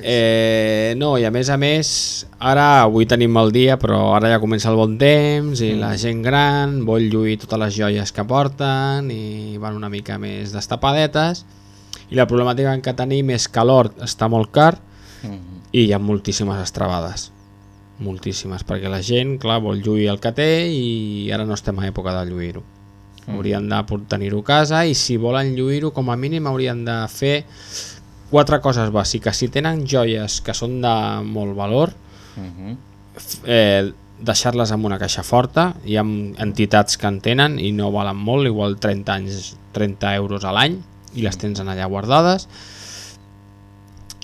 Eh, no, i a més a més, ara avui tenim el dia, però ara ja comença el bon temps i la gent gran vol lluir totes les joies que porten i van una mica més destapadetes. I la problemàtica que tenim és que l'or està molt car i hi ha moltíssimes estrabades moltíssimes, perquè la gent, clar, vol lluir el que té i ara no estem a època de lluir-ho. Mm. Haurien de tenir-ho a casa i si volen lluir-ho, com a mínim haurien de fer quatre coses bàsiques. Si tenen joies que són de molt valor, Mhm. f- eh, deixar-les en una caixa forta. Hi ha entitats que en tenen i no valen molt, igual 30 anys, 30 euros a l'any, i les tens en allà guardades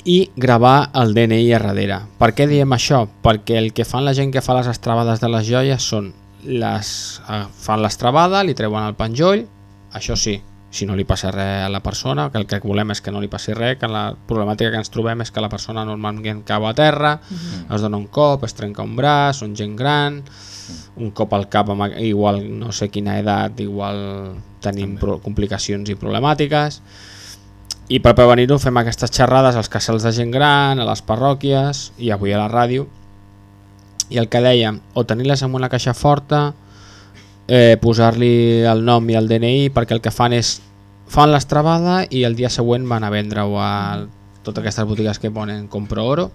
i gravar el DNI a darrere. Per què diem això? Perquè el que fan la gent que fa les estrabades de les joies són les, eh, fan l'estrabada, li treuen el penjoll, això sí, si no li passa res a la persona, que el que volem és que no li passi res, que la problemàtica que ens trobem és que la persona normalment cau a terra, Mhm. es dona un cop, es trenca un braç, són gent gran, un cop al cap amb igual no sé quina edat, igual tenim pro complicacions i problemàtiques i per prevenir-ho fem aquestes xerrades als casals de gent gran, a les parròquies i avui a la ràdio. I el que dèiem, o tenir-les en una caixa forta eh, posar-li el nom i el DNI perquè el que fan és fan l'estrabada i el dia següent van a vendre-ho a totes aquestes botigues que ponen compro oro.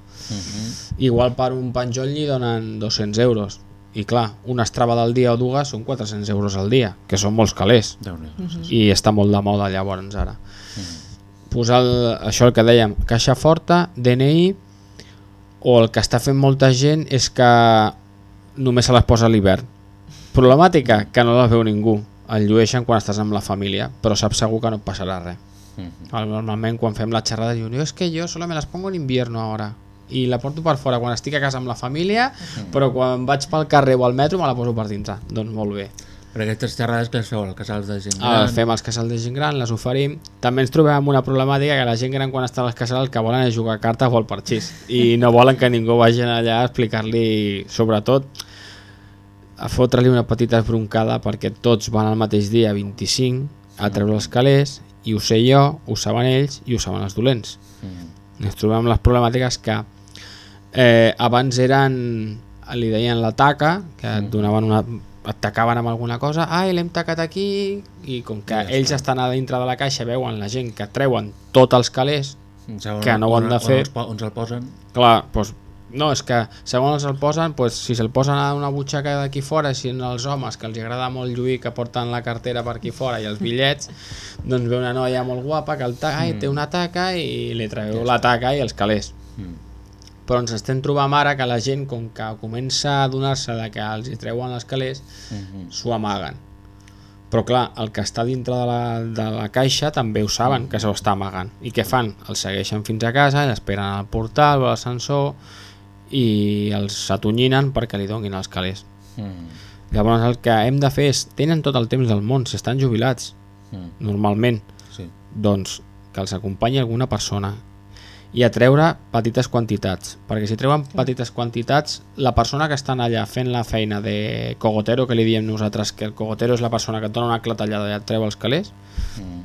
Igual per un penjoll li donen 200 euros. I clar, una estraba del dia o dues són 400 euros al dia, que són molts calés. Déu-n'hi-do, sí, i està molt de moda llavors ara posar el, això el que dèiem caixa forta, DNI o el que està fent molta gent és que només se les posa a l'hivern Problemàtica, que no les veu ningú. El llueixen quan estàs amb la família, però saps segur que no et passarà res. Mhm. Normalment quan fem la xerrada diuen es que jo solo me las pongo en invierno ahora i la porto per fora quan estic a casa amb la família però quan vaig pel carrer o al metro me la poso per dintre doncs molt bé Per aquestes xerrades que les feu al casals de gent Ah, gran. les fem als casals de gent gran, les oferim. També ens trobem amb una problemàtica que la gent gran quan està als casals el que volen és jugar cartes o al parxís i no volen que ningú vagi allà a explicar-li, sobretot, a fotre-li una petita esbroncada perquè tots van al mateix dia 25 a treure els calés i ho sé jo, ho saben ells i ho saben els dolents. Mm. Ens trobem amb les problemàtiques que eh, abans eren, li deien la taca, que et donaven una et tacaven amb alguna cosa, ai, l'hem tacat aquí, i com que Ja ells està. estan a dintre de la caixa, veuen la gent que treuen tots els calés, Segons que no ho han de on fer, On se'l posen? clar, doncs, no, és que segons el posen, doncs, si se'l posen a una butxaca d'aquí fora, si en els homes que els agrada molt lluir, que porten la cartera per aquí fora i els bitllets, doncs ve una noia molt guapa que el ta ai, Mm. té una taca i li treu Ja la taca i els calés. Mm. Però ens estem trobant ara que la gent, com que comença a donar-se de que els hi treuen els calés, Mhm. s'ho amaguen. Però clar, el que està dintre de la, de la caixa també ho saben, que s'ho està amagant. I què fan? Els segueixen fins a casa, l'esperen al portal o a l'ascensor i els atonyinen perquè li donin els calés. Mm. Llavors el que hem de fer és, tenen tot el temps del món, si estan jubilats, Mm. normalment, Sí. doncs que els acompanyi alguna persona i a treure petites quantitats perquè si treuen petites quantitats la persona que estan allà fent la feina de cogotero que li diem nosaltres que el cogotero és la persona que et dona una clatellada i et treu els calés Mm.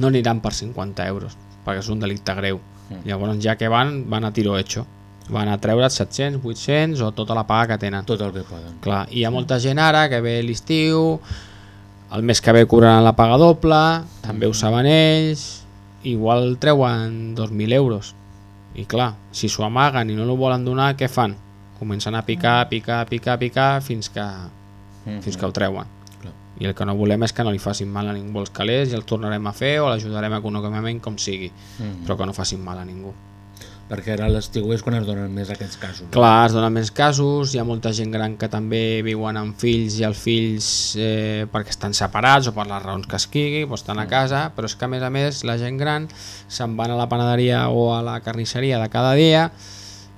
no aniran per 50 euros perquè és un delicte greu Mm. llavors ja que van, van a tiro hecho van a treure 700, 800 o tota la paga que tenen Tot el que poden. Clar, hi ha molta gent ara que ve l'estiu, el mes que ve cobraran la paga doble, també ho saben ells, igual treuen 2.000 euros. I clar, si s'ho amaguen i no l'ho volen donar, què fan? Comencen a picar, picar, picar, picar, fins que, fins que ho treuen. Clar. I el que no volem és que no li facin mal a ningú els calés i els tornarem a fer o l'ajudarem econòmicament com sigui, Mhm. però que no facin mal a ningú. Perquè ara a l'estiu és quan es donen més aquests casos. Clar, es donen més casos, hi ha molta gent gran que també viuen amb fills i els fills eh, perquè estan separats o per les raons que es quigui, doncs estan a casa, però és que a més a més la gent gran se'n van a la panaderia o a la carnisseria de cada dia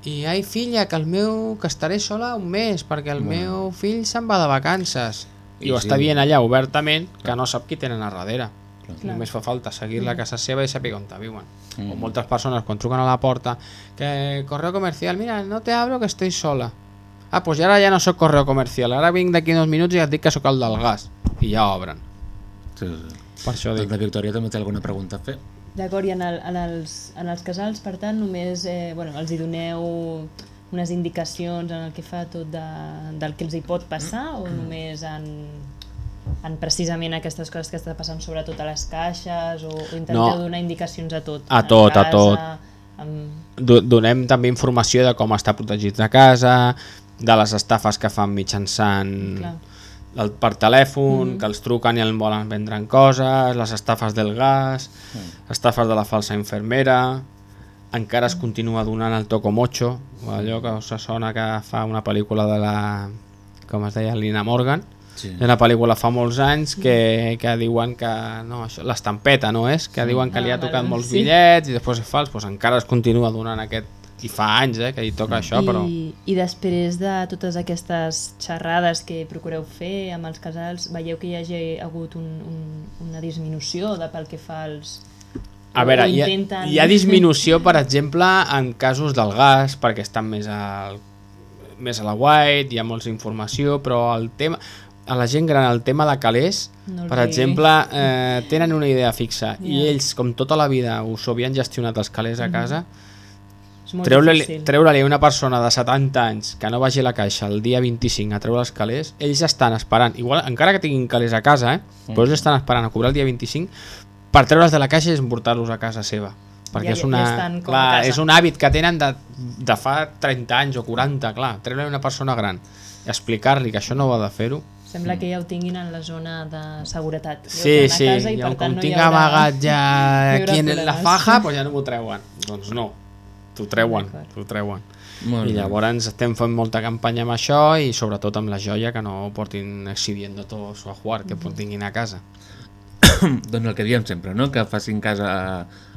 i ai filla, que el meu que estaré sola un mes perquè el Bueno. meu fill se'n va de vacances i, I ho sí. està dient allà obertament que no sap qui tenen a darrere Clar. només fa falta seguir-la a casa seva i saber on viuen Mm. o moltes persones quan truquen a la porta que correo comercial, mira, no te abro que estoy sola ah, pues ara ja no sóc correo comercial ara vinc d'aquí dos minuts i et dic que sóc el del gas i ja obren Sí, sí. per això Doncs dic la Victòria també té alguna pregunta a fer. D'acord, i en, el, en, els, en els casals, per tant, només eh, bueno, els hi doneu unes indicacions en el que fa tot de, del que els hi pot passar o només en, en precisament aquestes coses que està passant sobretot a les caixes o, o intenteu No. donar indicacions a tot? A tot, a tot. Amb... Do- donem també informació de com està protegit de casa de les estafes que fan mitjançant Clar. el, per telèfon, Mhm. que els truquen i el volen vendre en coses, les estafes del gas, estafes de la falsa infermera, encara es continua donant el toco mocho, allò que us sona que fa una pel·lícula de la, com es deia, Lina Morgan, Sí. una pel·lícula fa molts anys que, que diuen que no, això, l'estampeta no és, que diuen que li ha Ah, tocat molts sí. bitllets i després és fals, doncs encara es continua donant aquest i fa anys eh, que hi toca això, però I, I després de totes aquestes xerrades que procureu fer amb els casals, veieu que hi hagi hagut un, un, una disminució de pel que fa als... A veure, hi ha, hi ha disminució, per exemple, en casos del gas, perquè estan més, al, més a la white, hi ha molta informació, però el tema, a la gent gran el tema de calés, No per exemple, eh, tenen una idea fixa i Ja. ells, com tota la vida, us ho havien gestionat els calés a casa, És molt treure-li treure una persona de 70 anys que no vagi a la caixa el dia 25 a treure els calés, ells estan esperant, igual encara que tinguin calés a casa, eh, però ells estan esperant a cobrar el dia 25 per treure'ls de la caixa i emportar-los a casa seva. Perquè Ja- és, ja una, estan com a clar, és un hàbit que tenen de, de fa 30 anys o 40, clar, treure una persona gran i explicar-li que això no ha de fer-ho Sembla que ja ho tinguin en la zona de seguretat. Sí, sí, casa i ja, per tant com no tinc hi haurà- amagat ja aquí en la faja, doncs ja no m'ho treuen. Doncs no. t'ho treuen, t'ho treuen. Molt I llavors estem fent molta campanya amb això i sobretot amb la joia que no portin exhibiendo todo su ajuar, que tinguin a casa. doncs el que diem sempre, no? que facin cas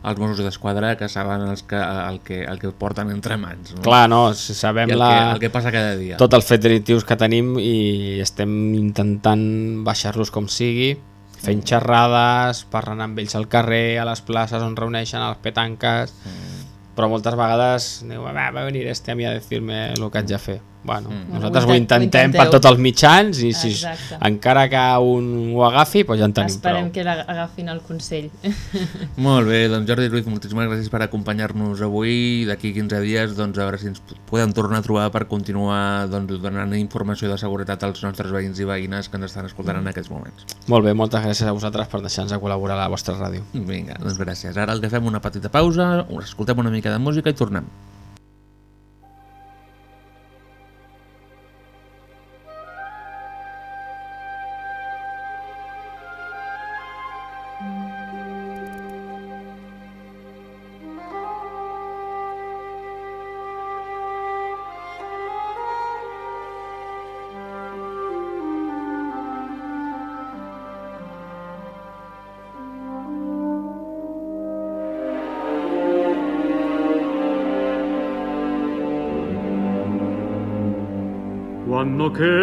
a, als Mossos d'Esquadra que saben els que, el, que, el que porten entre mans. No? Clar, no, si sabem I el, la... que, el que passa cada dia. tot el fet delictius que tenim i estem intentant baixar-los com sigui, fent Mm. xerrades, parlant amb ells al carrer, a les places on reuneixen, a les petanques, Mm. però moltes vegades diu, va, va venir este a mi a dir-me el que haig de fer. Bueno, Mm. nosaltres Ho ho intent- ho intentem per tots els mitjans i si Exacte. encara que un ho agafi, doncs ja en tenim Esperem prou. que la- agafin el consell. Molt bé, doncs Jordi Ruiz, moltíssimes gràcies per acompanyar-nos avui. D'aquí 15 dies, doncs, a veure si ens podem tornar a trobar per continuar doncs, donant informació de seguretat als nostres veïns i veïnes que ens estan escoltant en aquests moments. Molt bé, moltes gràcies a vosaltres per deixar-nos col·laborar a la vostra ràdio. Vinga, doncs gràcies. Ara el que fem una petita pausa, escoltem una mica de música i tornem.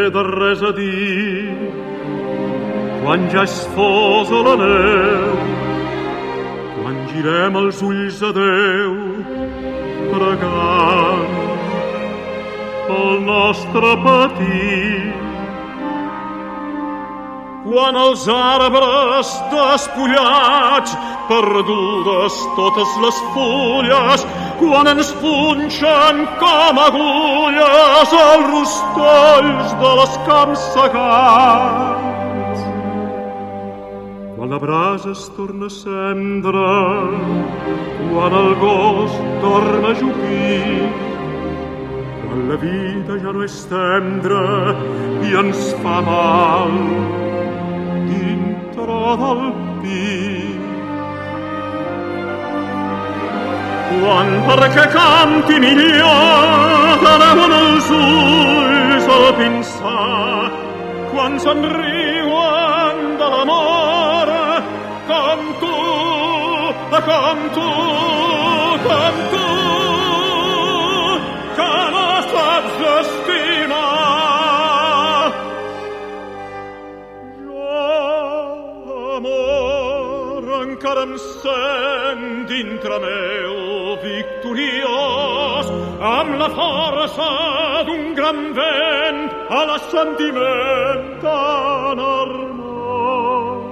Queda res a dir, quan ja és fosa la neu, quan girem els ulls a Déu, pregant pel nostre patir. Quan els arbres despullats, perdudes totes les fulles, quan ens punxen com agulles els rostolls de les camps segats. Quan la brasa es torna a cendre, quan el gos torna a jupir, quan la vida ja no és tendra i ens fa mal dintre del pit. Quan perquè canti t'aneuen els ulls al pensar, quan se'n riuen de l'amor, com tu, com tu, com tu, que no saps estimar. Amor, encara em sent dintre meu victoriós amb la força d'un gran vent a l'assentiment tan harmoniós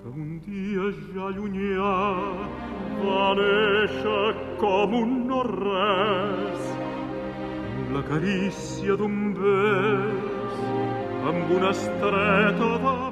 que un dia ja llunyà va néixer com un no-res amb la carícia d'un bes amb una estreta de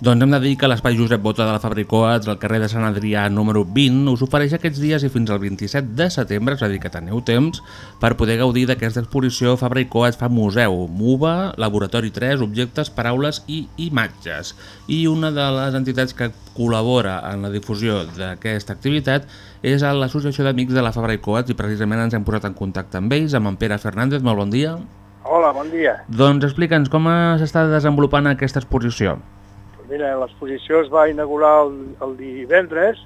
Doncs hem de dir que l'Espai Josep Bota de la Fabricoats, al carrer de Sant Adrià número 20, us ofereix aquests dies i fins al 27 de setembre, és a dir, que teniu temps, per poder gaudir d'aquesta exposició Fabricoats fa museu, MUVA, Laboratori 3, Objectes, Paraules i Imatges. I una de les entitats que col·labora en la difusió d'aquesta activitat és l'Associació d'Amics de la Fabricoats i precisament ens hem posat en contacte amb ells, amb en Pere Fernández, molt bon dia. Hola, bon dia. Doncs explica'ns com s'està desenvolupant aquesta exposició. Mira, l'exposició es va inaugurar el, el divendres,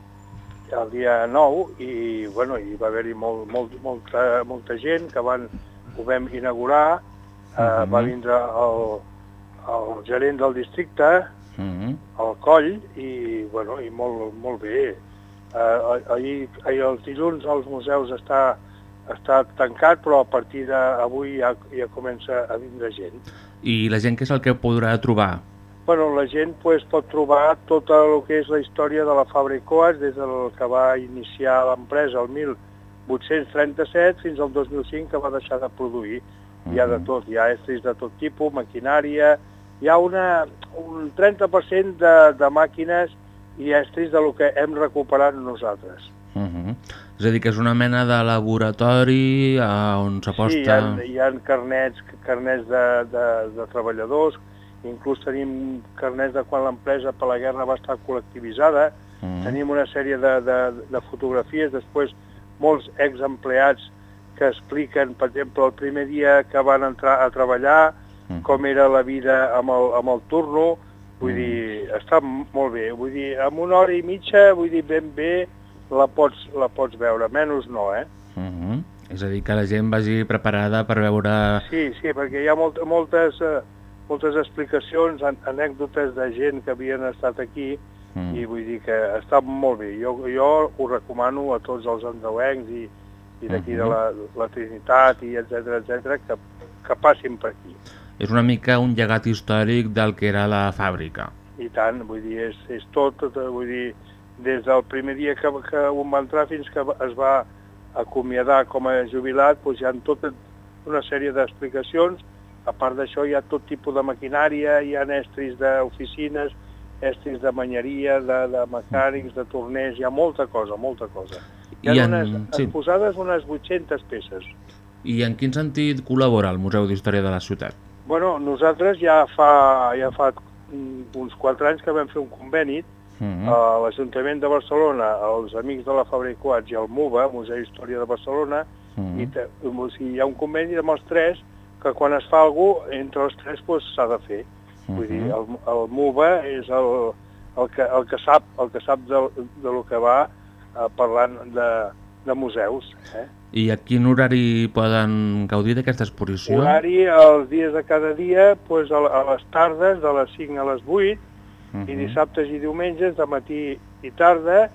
el dia 9, i, bueno, hi va haver-hi molt, molt, molta, molta gent que van, ho vam inaugurar, eh, va vindre el, el gerent del districte, Mm -hmm. al coll, i, bueno, i molt, molt bé. Eh, ahir, ahir els dilluns als museus està, està tancat, però a partir d'avui ja, ja comença a vindre gent. I la gent què és el que podrà trobar? Bueno, la gent pues, pot trobar tot el que és la història de la fàbrica Coats des del que va iniciar l'empresa el 1837 fins al 2005 que va deixar de produir. Hi ha de tot, hi ha estris de tot tipus, maquinària, hi ha una, un 30% de, de màquines i estris de lo que hem recuperat nosaltres. Uh -huh. És a dir, que és una mena de laboratori eh, on s'aposta... Sí, hi ha, hi ha carnets, carnets de, de, de treballadors, inclús tenim carnets de quan l'empresa per la guerra va estar col·lectivitzada, Mm. tenim una sèrie de, de, de fotografies, després molts exempleats que expliquen, per exemple, el primer dia que van entrar a treballar, Mm. com era la vida amb el, amb el turno, vull dir, està molt bé, vull dir, amb una hora i mitja, vull dir, ben bé, la pots, la pots veure, menys no, eh? Uh -huh. És a dir, que la gent vagi preparada per veure... Sí, sí, perquè hi ha molt, moltes, eh, moltes explicacions, an anècdotes de gent que havien estat aquí Mm. i vull dir que està molt bé. Jo, jo ho recomano a tots els andreuencs i, i d'aquí de la, la Trinitat i etc etc que, que passin per aquí. És una mica un llegat històric del que era la fàbrica. I tant, vull dir, és, és tot, tot, vull dir, des del primer dia que, que un va entrar fins que es va acomiadar com a jubilat, doncs hi ha tota una sèrie d'explicacions. A part d'això hi ha tot tipus de maquinària, hi ha estris d'oficines, estris de manyeria, de, de mecànics, de torners, hi ha molta cosa, molta cosa. Hi ha I en- unes, sí. unes 800 peces. I en quin sentit col·labora el Museu d'Història de la Ciutat? Bueno, nosaltres ja fa, ja fa uns 4 anys que vam fer un conveni Mm. a l'Ajuntament de Barcelona, els Amics de la Fabra i i el MUBA, Museu d'Història de Barcelona, Mm. i te, o sigui, hi ha un conveni amb els tres que quan es fa cosa, entre els tres doncs, s'ha de fer. Vull dir, el, el MUBA és el, el, que, el que sap, el que sap de, de lo que va eh, parlant de, de museus. Eh? I a quin horari poden gaudir d'aquesta exposició? Horari, els dies de cada dia, doncs, a, a les tardes, de les 5 a les 8, Mhm. i dissabtes i diumenges de matí i tarda,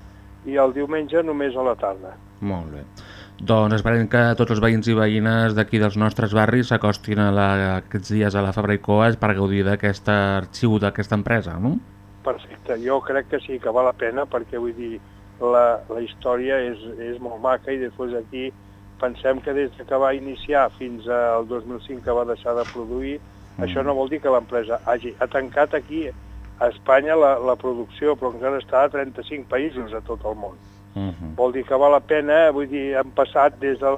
i el diumenge només a la tarda. Molt bé. Doncs esperem que tots els veïns i veïnes d'aquí dels nostres barris s'acostin a la, aquests dies a la Fabra i Coas per gaudir d'aquest arxiu d'aquesta empresa, no? Perfecte, jo crec que sí, que val la pena, perquè vull dir, la, la història és, és molt maca i després aquí pensem que des que va iniciar fins al 2005 que va deixar de produir, Mm. això no vol dir que l'empresa hagi ha tancat aquí a Espanya la, la producció, però encara està a 35 països a tot el món. Uh -huh. Vol dir que val la pena, vull dir, han passat des del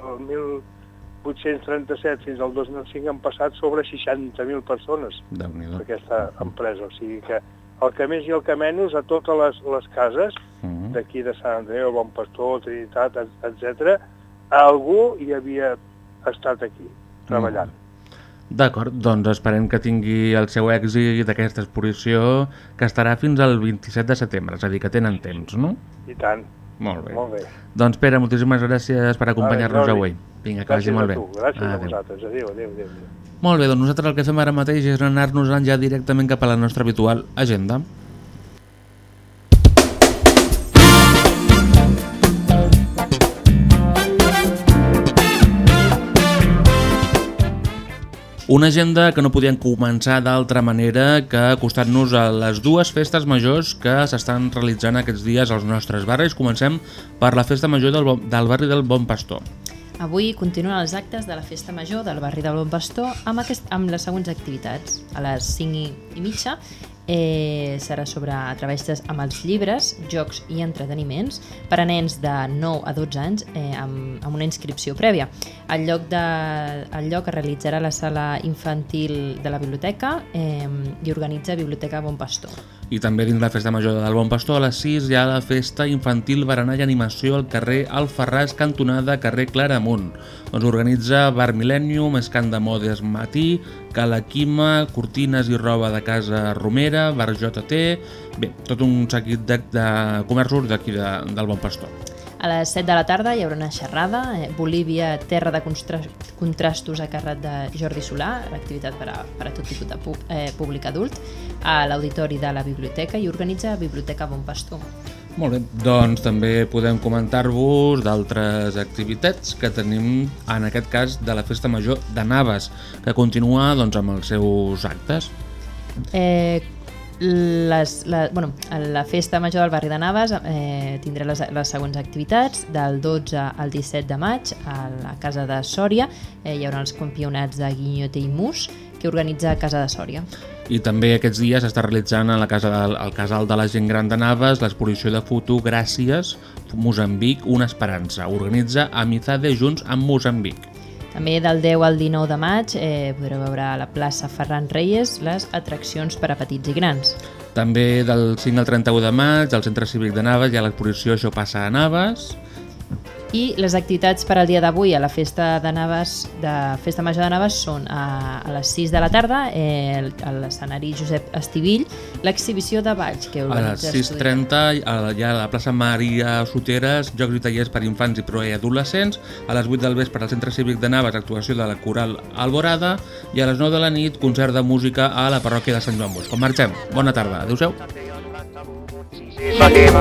1837 fins al 2005 han passat sobre 60.000 persones per aquesta empresa. O sigui que el que més i el que menys a totes les, les cases Mhm. d'aquí de Sant Andreu, Bon Pastor, Trinitat, etc, algú hi havia estat aquí, treballant. D'acord, doncs esperem que tingui el seu èxit d'aquesta exposició que estarà fins al 27 de setembre, és a dir, que tenen temps, no? I tant. Molt bé. Molt bé. Doncs Pere, moltíssimes gràcies per acompanyar-nos avui. Vinga, que vagi Gràcies molt a bé. gràcies a Adéu. vosaltres. Adéu, adéu, adéu. adéu. Molt bé, doncs nosaltres el que fem ara mateix és anar-nos ja directament cap a la nostra habitual agenda. Una agenda que no podien començar d'altra manera que acostant-nos a les dues festes majors que s'estan realitzant aquests dies als nostres barris. Comencem per la festa major del, del barri del Bon Pastor. Avui continuen els actes de la Festa Major del barri del Bon Pastor amb, aquest, amb les següents activitats. A les 5 i, i mitja eh, serà sobre travesses amb els llibres, jocs i entreteniments per a nens de 9 a 12 anys eh, amb, amb una inscripció prèvia. El lloc, de, el lloc es realitzarà a la sala infantil de la biblioteca eh, i organitza Biblioteca Bon Pastor. I també dins la festa major del Bon Pastor a les 6 hi ha la festa infantil berenar i animació al carrer Alfarràs, cantonada carrer Claramunt. Doncs organitza Bar Millennium, Escant de Modes Matí, Calaquima, Cortines i Roba de Casa Romera, Bar JT... Bé, tot un seguit de, de comerços d'aquí de, del Bon Pastor. A les 7 de la tarda hi haurà una xerrada, eh, Bolívia, terra de contrastos a càrrec de Jordi Solà, l'activitat per, a, per a tot tipus de eh, públic adult, a l'auditori de la biblioteca i organitza Biblioteca Bon Pastor. Molt bé, doncs també podem comentar-vos d'altres activitats que tenim, en aquest cas, de la Festa Major de Naves, que continua doncs, amb els seus actes. Eh, les, la, bueno, la festa major del barri de Naves eh, tindrà les, les següents activitats del 12 al 17 de maig a la Casa de Sòria eh, hi haurà els campionats de guinyote i mus que organitza Casa de Sòria I també aquests dies s'està realitzant a la casa del, al casal de la gent gran de Naves l'exposició de fotogràcies Moçambic, una esperança. Organitza Amizade Junts amb Moçambic. També del 10 al 19 de maig eh, podreu veure a la plaça Ferran Reyes les atraccions per a petits i grans. També del 5 al 31 de maig al Centre Cívic de Naves hi ha l'exposició Això passa a Naves. I les activitats per al dia d'avui a la festa de Naves, de Festa Major de Naves són a, a les 6 de la tarda eh, a l'escenari Josep Estivill l'exhibició de balls que A les organitza Estudiant. 6.30 a la- hi ha la plaça Maria Soteres, jocs i tallers per infants i preadolescents. A les 8 del vespre al Centre Cívic de Naves, actuació de la Coral Alborada. I a les 9 de la nit, concert de música a la parròquia de Sant Joan Bosco. Marxem. Bona tarda. Teva